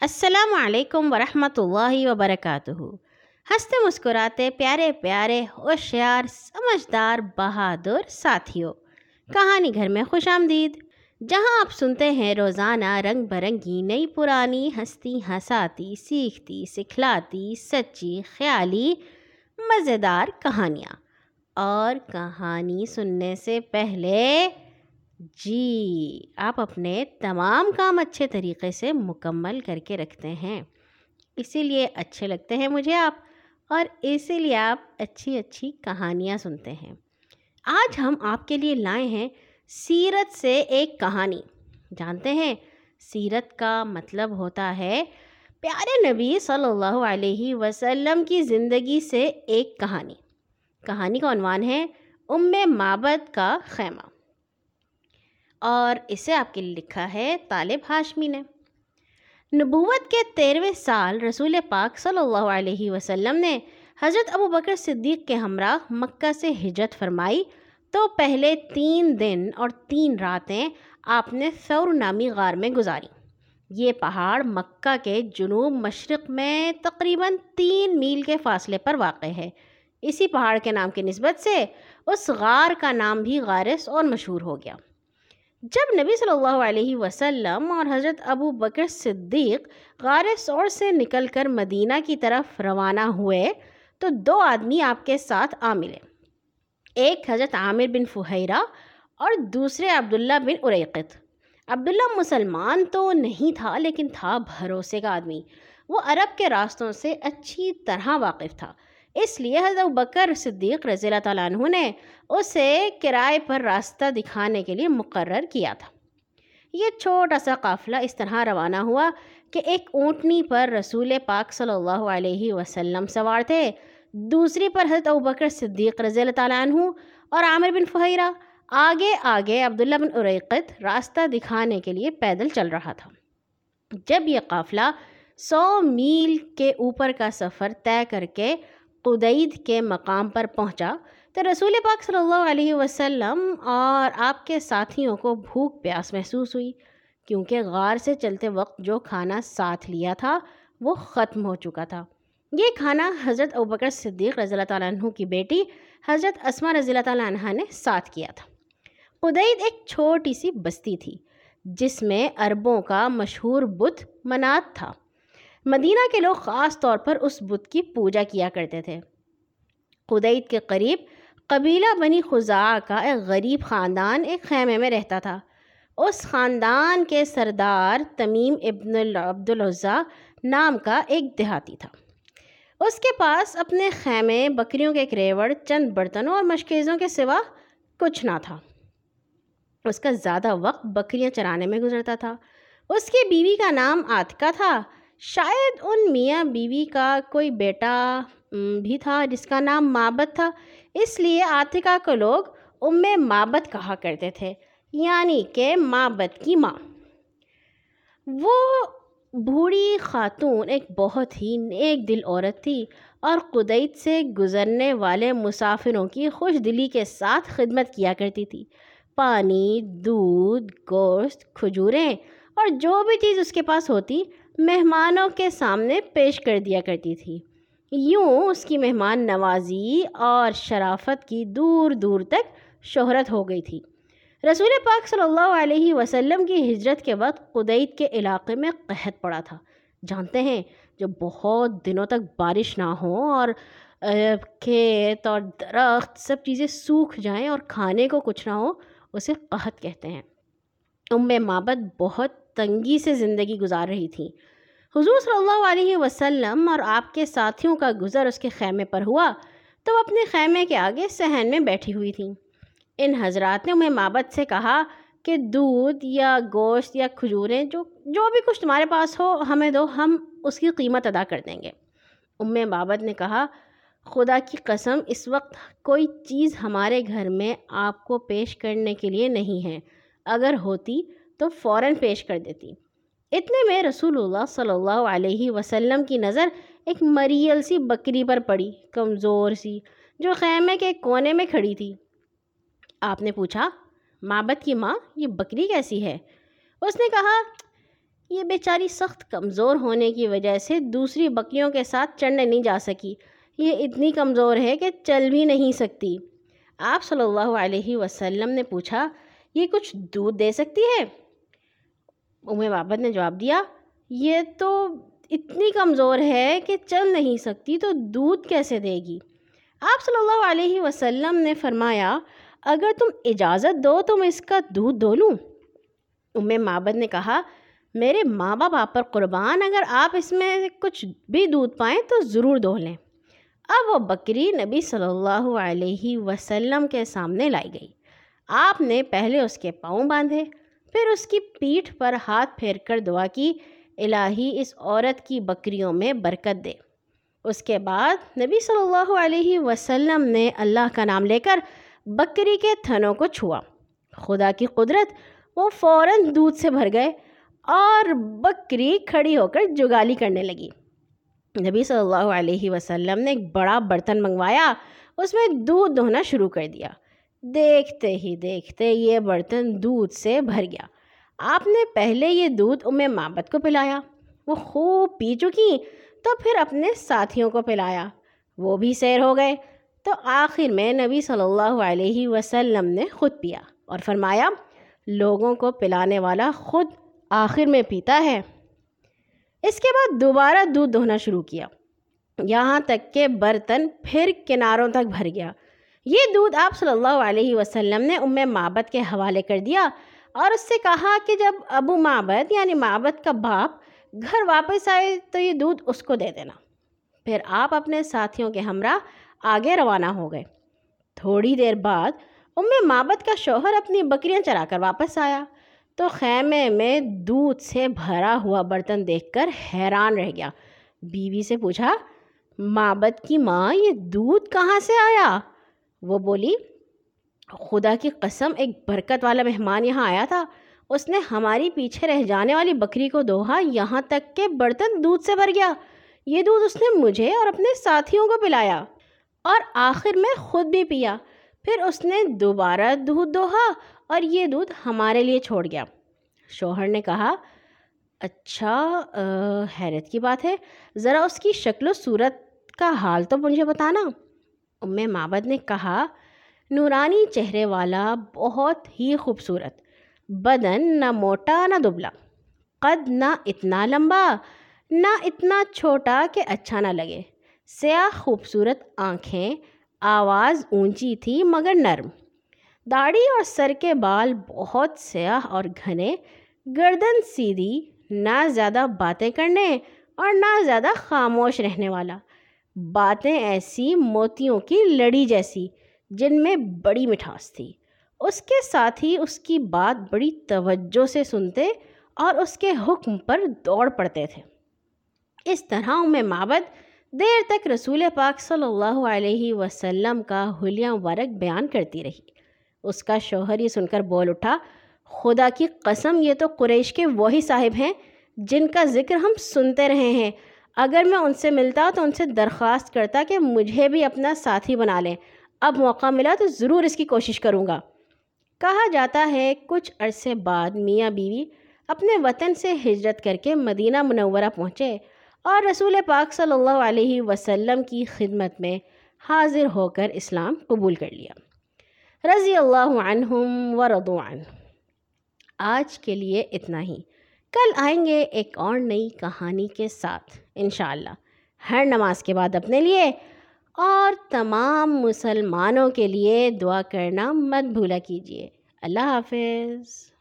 السلام علیکم ورحمۃ اللہ وبرکاتہ۔ ہنستے مسکراتے پیارے پیارے، ہوشیار، سمجھدار، بہادر ساتھیوں۔ کہانی گھر میں خوش آمدید۔ جہاں آپ سنتے ہیں، روزانہ رنگ برنگی، نئی پرانی ہستی ہساتی سیکھتی، سکھلاتی، سچی، خیالی، مزیدار کہانیاں۔ اور کہانی سننے سے پہلے جی آپ اپنے تمام کام اچھے طریقے سے مکمل کر کے رکھتے ہیں۔ اسی لیے اچھے لگتے ہیں مجھے آپ، اور اسی لیے آپ اچھی اچھی کہانیاں سنتے ہیں۔ آج ہم آپ کے لیے لائے ہیں سیرت سے ایک کہانی۔ جانتے ہیں، سیرت کا مطلب ہوتا ہے، پیارے نبی صلی اللہ علیہ وسلم کی زندگی سے ایک کہانی۔ کہانی کا عنوان ہے، ام مابد کا خیمہ۔ اور اسے آپ کے لیے لکھا ہے طالب ہاشمی نے۔ نبوت کے تیرہویں سال رسول پاک صلی اللہ علیہ وسلم نے حضرت ابو بکر صدیق کے ہمراہ مکہ سے ہجرت فرمائی تو پہلے تین دن اور تین راتیں آپ نے ثور نامی غار میں گزاری۔ یہ پہاڑ مکہ کے جنوب مشرق میں تقریباً تین میل کے فاصلے پر واقع ہے۔ اسی پہاڑ کے نام کی نسبت سے اس غار کا نام بھی غارس اور مشہور ہو گیا۔ جب نبی صلی اللہ علیہ وسلم اور حضرت ابو بکر صدیق غار سور سے نکل کر مدینہ کی طرف روانہ ہوئے، تو دو آدمی آپ کے ساتھ آ ملے۔ ایک حضرت عامر بن فہیرہ اور دوسرے عبداللہ بن اریقت عبداللہ مسلمان تو نہیں تھا، لیکن تھا بھروسے کا آدمی۔ وہ عرب کے راستوں سے اچھی طرح واقف تھا۔ اس لیے حضرت بکر صدیق رضی اللہ تعالیٰ عنہ نے اسے کرائے پر راستہ دکھانے کے لیے مقرر کیا تھا۔ یہ چھوٹا سا قافلہ اس طرح روانہ ہوا کہ ایک اونٹنی پر رسول پاک صلی اللہ علیہ وسلم سوار تھے، دوسری پر حضرت بکر صدیق رضی اللہ تعالیٰ عنہ اور عامر بن فہیرہ۔ آگے آگے عبداللہ بن عریقت راستہ دکھانے کے لیے پیدل چل رہا تھا۔ جب یہ قافلہ سو میل کے اوپر کا سفر طے کر کے قدید کے مقام پر پہنچا تو رسول پاک صلی اللہ علیہ وسلم اور آپ کے ساتھیوں کو بھوک پیاس محسوس ہوئی کیونکہ غار سے چلتے وقت جو کھانا ساتھ لیا تھا وہ ختم ہو چکا تھا۔ یہ کھانا حضرت ابکر صدیق رضی اللہ تعالیٰ عنہ کی بیٹی حضرت اسما رضی اللہ تعالیٰ عنہ نے ساتھ کیا تھا۔ قدید ایک چھوٹی سی بستی تھی جس میں عربوں کا مشہور بت منات تھا۔ مدینہ کے لوگ خاص طور پر اس بت کی پوجا کیا کرتے تھے۔ قدید کے قریب قبیلہ بنی خزا کا ایک غریب خاندان ایک خیمے میں رہتا تھا۔ اس خاندان کے سردار تمیم ابن عبدالعضیٰ نام کا ایک دیہاتی تھا۔ اس کے پاس اپنے خیمے، بکریوں کے کریوڑ چند برتنوں اور مشکیزوں کے سوا کچھ نہ تھا۔ اس کا زیادہ وقت بکریاں چرانے میں گزرتا تھا۔ اس کی بیوی کا نام آتکا تھا۔ شاید ان میاں بیوی کا کوئی بیٹا بھی تھا جس کا نام مابت تھا۔ اس لیے آتکا کو لوگ ام مابت کہا کرتے تھے یعنی کہ مابت کی ماں۔ وہ بوڑھی خاتون ایک بہت ہی نیک دل عورت تھی اور قدیت سے گزرنے والے مسافروں کی خوش دلی کے ساتھ خدمت کیا کرتی تھی۔ پانی، دودھ، گوشت، کھجوریں اور جو بھی چیز اس کے پاس ہوتی، مہمانوں کے سامنے پیش کر دیا کرتی تھی۔ یوں اس کی مہمان نوازی اور شرافت کی دور دور تک شہرت ہو گئی تھی۔ رسول پاک صلی اللہ علیہ وسلم کی ہجرت کے وقت قدیت کے علاقے میں قحط پڑا تھا۔ جانتے ہیں جو بہت دنوں تک بارش نہ ہو اور کھیت اور درخت سب چیزیں سوکھ جائیں اور کھانے کو کچھ نہ ہو، اسے قحط کہتے ہیں۔ ام مابت بہت تنگی سے زندگی گزار رہی تھیں حضور صلی اللہ علیہ وسلم اور آپ کے ساتھیوں کا گزر اس کے خیمے پر ہوا تو وہ اپنے خیمے کے آگے صحن میں بیٹھی ہوئی تھیں۔ ان حضرات نے انہیں مابت سے کہا کہ دودھ یا گوشت یا کھجوریں جو جو بھی کچھ تمہارے پاس ہو، ہمیں دو، ہم اس کی قیمت ادا کر دیں گے۔ ام مابت نے کہا، خدا کی قسم، اس وقت کوئی چیز ہمارے گھر میں آپ کو پیش کرنے کے لیے نہیں ہے۔ اگر ہوتی تو فوراً پیش کر دیتی۔ اتنے میں رسول اللہ صلی اللہ علیہ وسلم کی نظر ایک مریل سی بکری پر پڑی، کمزور سی، جو خیمے کے کونے میں کھڑی تھی۔ آپ نے پوچھا مابت کی ماں، یہ بکری کیسی ہے؟ اس نے کہا، یہ بیچاری سخت کمزور ہونے کی وجہ سے دوسری بکریوں کے ساتھ چڑھنے نہیں جا سکی۔ یہ اتنی کمزور ہے کہ چل بھی نہیں سکتی۔ آپ صلی اللہ علیہ وسلم نے پوچھا، یہ کچھ دودھ دے سکتی ہے؟ ام بابت نے جواب دیا، یہ تو اتنی کمزور ہے کہ چل نہیں سکتی تو دودھ کیسے دے گی؟ آپ صلی اللہ علیہ وسلم نے فرمایا، اگر تم اجازت دو تو میں اس کا دودھ دو لوں۔ ام مابد نے کہا، میرے ماں باپ آپ پر قربان، اگر آپ اس میں کچھ بھی دودھ پائیں تو ضرور دو لیں۔ اب وہ بکری نبی صلی اللہ علیہ وسلم کے سامنے لائی گئی۔ آپ نے پہلے اس کے پاؤں باندھے۔ پھر اس کی پیٹھ پر ہاتھ پھیر کر دعا کی، الہی اس عورت کی بکریوں میں برکت دے۔ اس کے بعد نبی صلی اللہ علیہ وسلم نے اللہ کا نام لے کر بکری کے تھنوں کو چھوا۔ خدا کی قدرت وہ فوراً دودھ سے بھر گئے اور بکری کھڑی ہو کر جگالی کرنے لگی۔ نبی صلی اللہ علیہ وسلم نے ایک بڑا برتن منگوایا، اس میں دودھ دھونا شروع کر دیا۔ دیکھتے ہی دیکھتے یہ برتن دودھ سے بھر گیا۔ آپ نے پہلے یہ دودھ ام مابت کو پلایا، وہ خوب پی چکی، تو پھر اپنے ساتھیوں کو پلایا۔ وہ بھی سیر ہو گئے، تو آخر میں نبی صلی اللہ علیہ وسلم نے خود پیا اور فرمایا، لوگوں کو پلانے والا خود آخر میں پیتا ہے۔ اس کے بعد دوبارہ دودھ دھونا شروع کیا۔ یہاں تک کہ برتن پھر کناروں تک بھر گیا۔ یہ دودھ آپ صلی اللہ علیہ وسلم نے ام معبد کے حوالے کر دیا اور اس سے کہا کہ جب ابو معبد یعنی معبد کا باپ گھر واپس آئے تو یہ دودھ اس کو دے دینا۔ پھر آپ اپنے ساتھیوں کے ہمراہ آگے روانہ ہو گئے۔ تھوڑی دیر بعد ام معبد کا شوہر اپنی بکریاں چرا کر واپس آیا۔ تو خیمے میں دودھ سے بھرا ہوا برتن دیکھ کر حیران رہ گیا۔ بیوی سے پوچھا، معبد کی ماں یہ دودھ کہاں سے آیا؟ وہ بولی، خدا کی قسم، ایک برکت والا مہمان یہاں آیا تھا۔ اس نے ہماری پیچھے رہ جانے والی بکری کو دوہا، یہاں تک کہ برتن دودھ سے بھر گیا۔ یہ دودھ اس نے مجھے اور اپنے ساتھیوں کو پلایا اور آخر میں خود بھی پیا۔ پھر اس نے دوبارہ دودھ دوہا اور یہ دودھ ہمارے لیے چھوڑ گیا۔ شوہر نے کہا اچھا حیرت کی بات ہے۔ ذرا اس کی شکل و صورت کا حال تو مجھے بتانا۔ ام مابد نے کہا، نورانی چہرے والا بہت ہی خوبصورت، بدن نہ موٹا نہ دبلا، قد نہ اتنا لمبا، نہ اتنا چھوٹا کہ اچھا نہ لگے۔ سیاہ خوبصورت آنکھیں، آواز اونچی تھی مگر نرم۔ داڑھی اور سر کے بال بہت سیاہ اور گھنے، گردن سیدھی، نہ زیادہ باتیں کرنے اور نہ زیادہ خاموش رہنے والا۔ باتیں ایسی موتیوں کی لڑی جیسی، جن میں بڑی مٹھاس تھی۔ اس کے ساتھ ہی اس کی بات بڑی توجہ سے سنتے اور اس کے حکم پر دوڑ پڑتے تھے۔ اس طرح میں معبد دیر تک رسول پاک صلی اللہ علیہ وسلم کا حلیہ ورق بیان کرتی رہی۔ اس کا شوہر یہ سن کر بول اٹھا، خدا کی قسم، یہ تو قریش کے وہی صاحب ہیں جن کا ذکر ہم سنتے رہے ہیں۔ اگر میں ان سے ملتا تو ان سے درخواست کرتا کہ مجھے بھی اپنا ساتھی بنا لیں۔ اب موقع ملا تو ضرور اس کی کوشش کروں گا۔ کہا جاتا ہے، کچھ عرصے بعد میاں بیوی اپنے وطن سے ہجرت کر کے مدینہ منورہ پہنچے اور رسول پاک صلی اللہ علیہ وسلم کی خدمت میں حاضر ہو کر اسلام قبول کر لیا۔ رضی اللہ عنہم و ردوان آج کے لیے اتنا ہی۔ کل آئیں گے ایک اور نئی کہانی کے ساتھ، انشاءاللہ۔ ہر نماز کے بعد اپنے لیے اور تمام مسلمانوں کے لیے دعا کرنا مت بھولا کیجیے اللہ حافظ۔